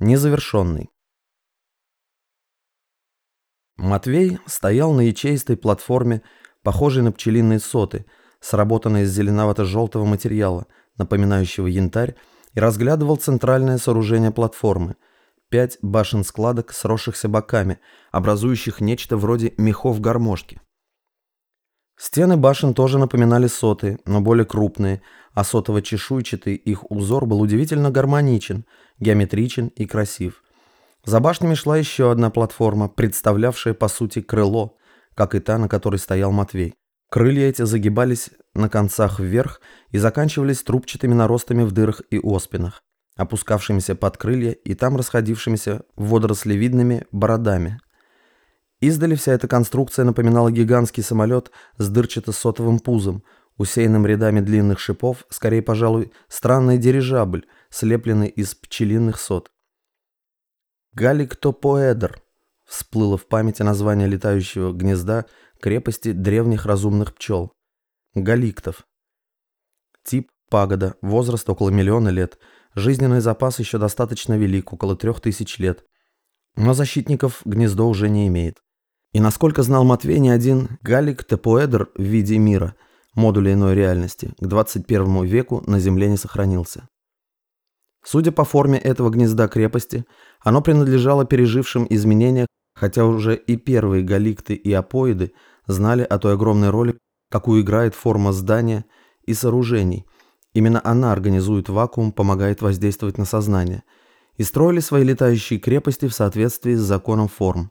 Незавершенный. Матвей стоял на ячеистой платформе, похожей на пчелиные соты, сработанной из зеленовато-желтого материала, напоминающего янтарь, и разглядывал центральное сооружение платформы – пять башен-складок, сросшихся боками, образующих нечто вроде мехов гармошки. Стены башен тоже напоминали соты, но более крупные, а сотово-чешуйчатый их узор был удивительно гармоничен, геометричен и красив. За башнями шла еще одна платформа, представлявшая по сути крыло, как и та, на которой стоял Матвей. Крылья эти загибались на концах вверх и заканчивались трубчатыми наростами в дырах и оспинах, опускавшимися под крылья и там расходившимися водорослевидными бородами. Издали вся эта конструкция напоминала гигантский самолет с дырчато-сотовым пузом, усеянным рядами длинных шипов, скорее, пожалуй, странный дирижабль, слепленный из пчелиных сот. Галиктопоэдр всплыло в памяти название летающего гнезда крепости древних разумных пчел. Галиктов. Тип – пагода, возраст около миллиона лет, жизненный запас еще достаточно велик, около трех тысяч лет. Но защитников гнездо уже не имеет. И насколько знал Матвей, ни один галиктопоэдр в виде мира, модуля иной реальности, к 21 веку на Земле не сохранился. Судя по форме этого гнезда крепости, оно принадлежало пережившим изменения, хотя уже и первые галикты и апоиды знали о той огромной роли, какую играет форма здания и сооружений. Именно она организует вакуум, помогает воздействовать на сознание. И строили свои летающие крепости в соответствии с законом форм.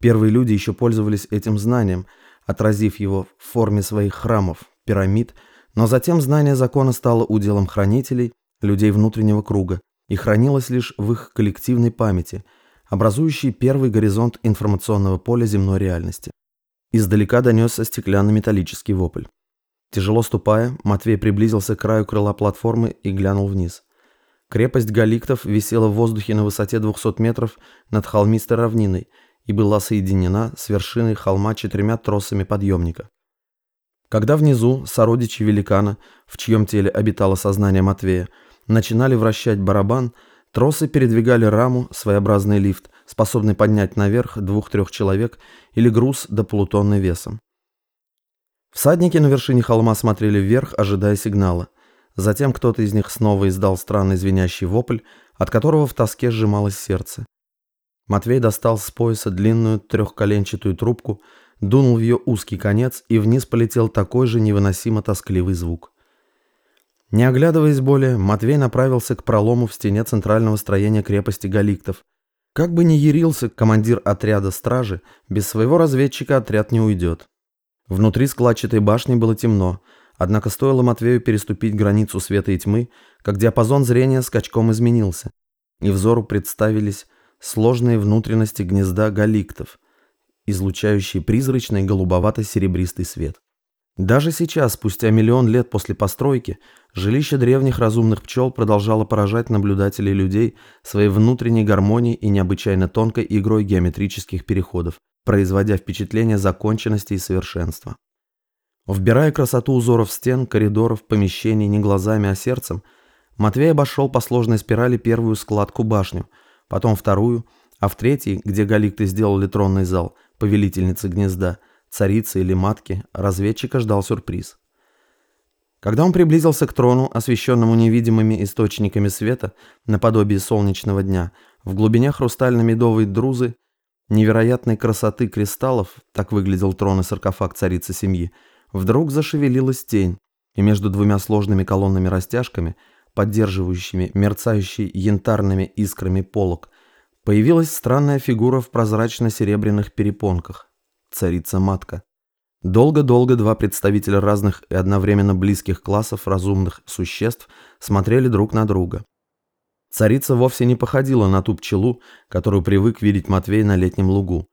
Первые люди еще пользовались этим знанием, отразив его в форме своих храмов, пирамид, но затем знание закона стало уделом хранителей, людей внутреннего круга, и хранилось лишь в их коллективной памяти, образующей первый горизонт информационного поля земной реальности. Издалека донесся стеклянно-металлический вопль. Тяжело ступая, Матвей приблизился к краю крыла платформы и глянул вниз. Крепость Галиктов висела в воздухе на высоте 200 метров над холмистой равниной и была соединена с вершиной холма четырьмя тросами подъемника. Когда внизу сородичи великана, в чьем теле обитало сознание Матвея, начинали вращать барабан, тросы передвигали раму, своеобразный лифт, способный поднять наверх двух-трех человек или груз до полутонны весом. Всадники на вершине холма смотрели вверх, ожидая сигнала. Затем кто-то из них снова издал странный звенящий вопль, от которого в тоске сжималось сердце. Матвей достал с пояса длинную трехколенчатую трубку, дунул в ее узкий конец, и вниз полетел такой же невыносимо тоскливый звук. Не оглядываясь более, Матвей направился к пролому в стене центрального строения крепости Галиктов. Как бы ни ярился командир отряда стражи, без своего разведчика отряд не уйдет. Внутри складчатой башни было темно, однако стоило Матвею переступить границу света и тьмы, как диапазон зрения скачком изменился, и взору представились сложные внутренности гнезда галиктов, излучающие призрачный голубовато-серебристый свет. Даже сейчас, спустя миллион лет после постройки, жилище древних разумных пчел продолжало поражать наблюдателей людей своей внутренней гармонией и необычайно тонкой игрой геометрических переходов, производя впечатление законченности и совершенства. Вбирая красоту узоров стен, коридоров, помещений не глазами, а сердцем, Матвей обошел по сложной спирали первую складку башню, потом вторую, а в третьей, где галикты сделали тронный зал, повелительницы гнезда – царицы или матки, разведчика ждал сюрприз. Когда он приблизился к трону, освещенному невидимыми источниками света, наподобие солнечного дня, в глубине хрустально-медовой друзы, невероятной красоты кристаллов, так выглядел трон и саркофаг царицы семьи, вдруг зашевелилась тень, и между двумя сложными колоннами растяжками, поддерживающими мерцающий янтарными искрами полок, появилась странная фигура в прозрачно-серебряных перепонках царица-матка. Долго-долго два представителя разных и одновременно близких классов разумных существ смотрели друг на друга. Царица вовсе не походила на ту пчелу, которую привык видеть Матвей на летнем лугу.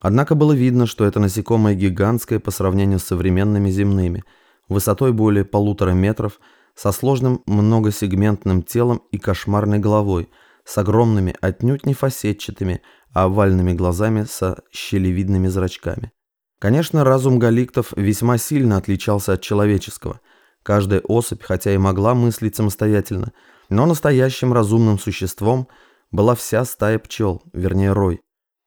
Однако было видно, что это насекомое гигантское по сравнению с современными земными, высотой более полутора метров, со сложным многосегментным телом и кошмарной головой, с огромными, отнюдь не фасетчатыми, а овальными глазами со щелевидными зрачками. Конечно, разум галиктов весьма сильно отличался от человеческого. Каждая особь, хотя и могла мыслить самостоятельно, но настоящим разумным существом была вся стая пчел, вернее рой.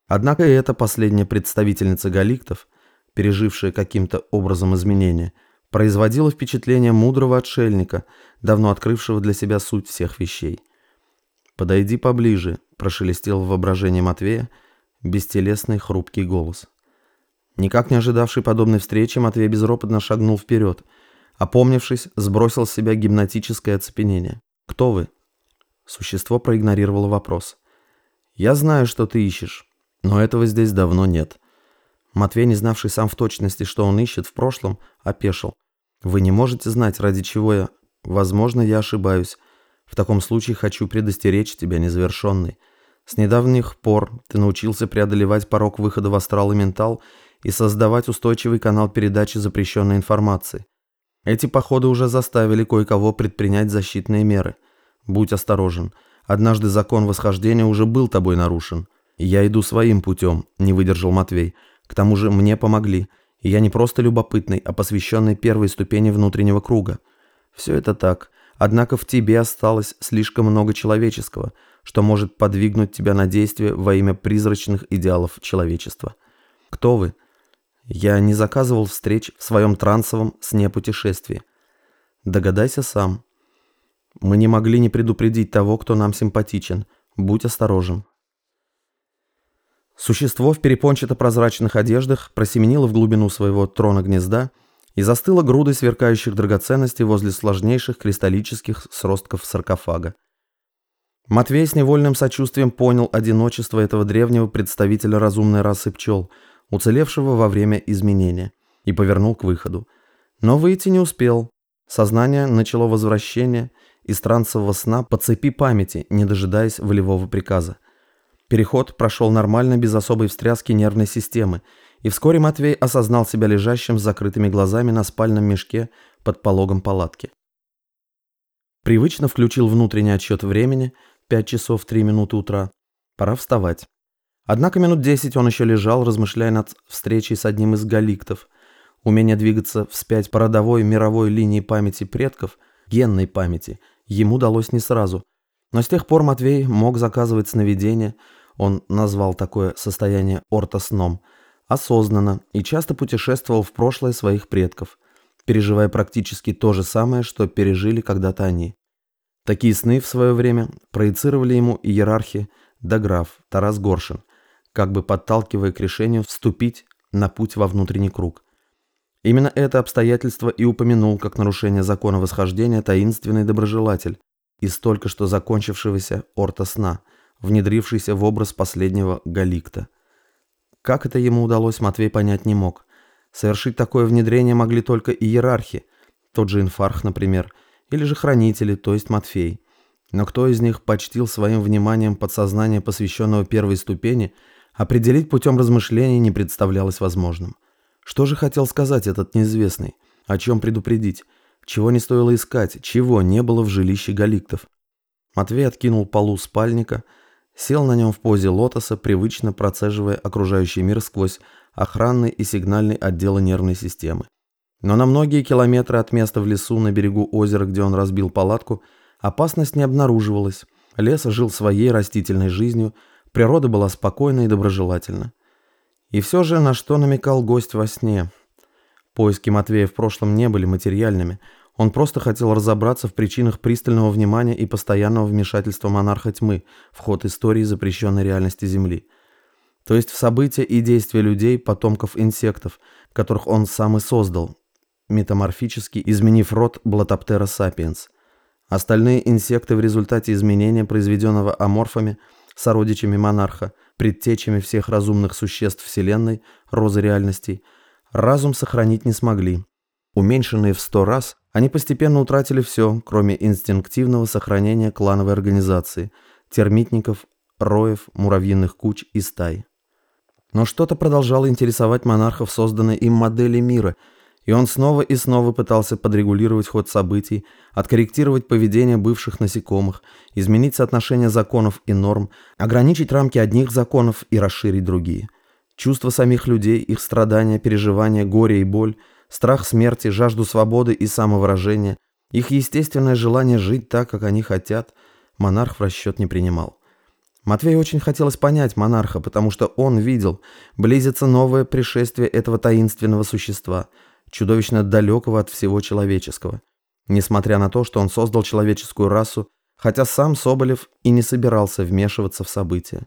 Однако и эта последняя представительница галиктов, пережившая каким-то образом изменения, производила впечатление мудрого отшельника, давно открывшего для себя суть всех вещей. «Подойди поближе», – прошелестел в воображении Матвея бестелесный хрупкий голос. Никак не ожидавший подобной встречи, Матвей безропотно шагнул вперед. Опомнившись, сбросил с себя гипнотическое оцепенение. «Кто вы?» Существо проигнорировало вопрос. «Я знаю, что ты ищешь, но этого здесь давно нет». Матвей, не знавший сам в точности, что он ищет в прошлом, опешил. «Вы не можете знать, ради чего я... Возможно, я ошибаюсь. В таком случае хочу предостеречь тебя, незавершенный. С недавних пор ты научился преодолевать порог выхода в астрал и ментал и создавать устойчивый канал передачи запрещенной информации. Эти походы уже заставили кое-кого предпринять защитные меры. Будь осторожен. Однажды закон восхождения уже был тобой нарушен. Я иду своим путем, не выдержал Матвей. К тому же мне помогли. И я не просто любопытный, а посвященный первой ступени внутреннего круга. Все это так. Однако в тебе осталось слишком много человеческого – что может подвигнуть тебя на действие во имя призрачных идеалов человечества. Кто вы? Я не заказывал встреч в своем трансовом сне-путешествии. Догадайся сам. Мы не могли не предупредить того, кто нам симпатичен. Будь осторожен. Существо в перепончато-прозрачных одеждах просеменило в глубину своего трона гнезда и застыло грудой сверкающих драгоценностей возле сложнейших кристаллических сростков саркофага. Матвей с невольным сочувствием понял одиночество этого древнего представителя разумной расы пчел, уцелевшего во время изменения, и повернул к выходу. Но выйти не успел. Сознание начало возвращение из трансового сна по цепи памяти, не дожидаясь волевого приказа. Переход прошел нормально, без особой встряски нервной системы, и вскоре Матвей осознал себя лежащим с закрытыми глазами на спальном мешке под пологом палатки. Привычно включил внутренний отсчет времени – Пять часов три минуты утра. Пора вставать. Однако минут десять он еще лежал, размышляя над встречей с одним из галиктов. Умение двигаться вспять по родовой мировой линии памяти предков, генной памяти, ему далось не сразу. Но с тех пор Матвей мог заказывать сновидения, он назвал такое состояние ортосном, осознанно и часто путешествовал в прошлое своих предков, переживая практически то же самое, что пережили когда-то они. Такие сны в свое время проецировали ему иерархи Даграф Тарас Горшин, как бы подталкивая к решению вступить на путь во внутренний круг. Именно это обстоятельство и упомянул как нарушение закона восхождения таинственный доброжелатель из только что закончившегося орта сна, внедрившийся в образ последнего галикта. Как это ему удалось, Матвей понять не мог. Совершить такое внедрение могли только иерархи, тот же инфарх, например – или же хранители, то есть Матфей. Но кто из них почтил своим вниманием подсознание посвященного первой ступени, определить путем размышлений не представлялось возможным. Что же хотел сказать этот неизвестный? О чем предупредить? Чего не стоило искать? Чего не было в жилище галиктов? Матвей откинул полу спальника, сел на нем в позе лотоса, привычно процеживая окружающий мир сквозь охранный и сигнальный отделы нервной системы. Но на многие километры от места в лесу на берегу озера, где он разбил палатку, опасность не обнаруживалась. Лес жил своей растительной жизнью, природа была спокойна и доброжелательна. И все же, на что намекал гость во сне? Поиски Матвея в прошлом не были материальными. Он просто хотел разобраться в причинах пристального внимания и постоянного вмешательства монарха тьмы в ход истории запрещенной реальности Земли. То есть в события и действия людей, потомков инсектов, которых он сам и создал, метаморфически изменив род Блатоптера сапиенс. Остальные инсекты в результате изменения, произведенного аморфами, сородичами монарха, предтечами всех разумных существ Вселенной, розы реальностей, разум сохранить не смогли. Уменьшенные в сто раз, они постепенно утратили все, кроме инстинктивного сохранения клановой организации, термитников, роев, муравьиных куч и стай. Но что-то продолжало интересовать монархов созданной им модели мира – и он снова и снова пытался подрегулировать ход событий, откорректировать поведение бывших насекомых, изменить соотношение законов и норм, ограничить рамки одних законов и расширить другие. Чувства самих людей, их страдания, переживания, горе и боль, страх смерти, жажду свободы и самовыражения, их естественное желание жить так, как они хотят, монарх в расчет не принимал. Матвею очень хотелось понять монарха, потому что он видел, близится новое пришествие этого таинственного существа, чудовищно далекого от всего человеческого. Несмотря на то, что он создал человеческую расу, хотя сам Соболев и не собирался вмешиваться в события.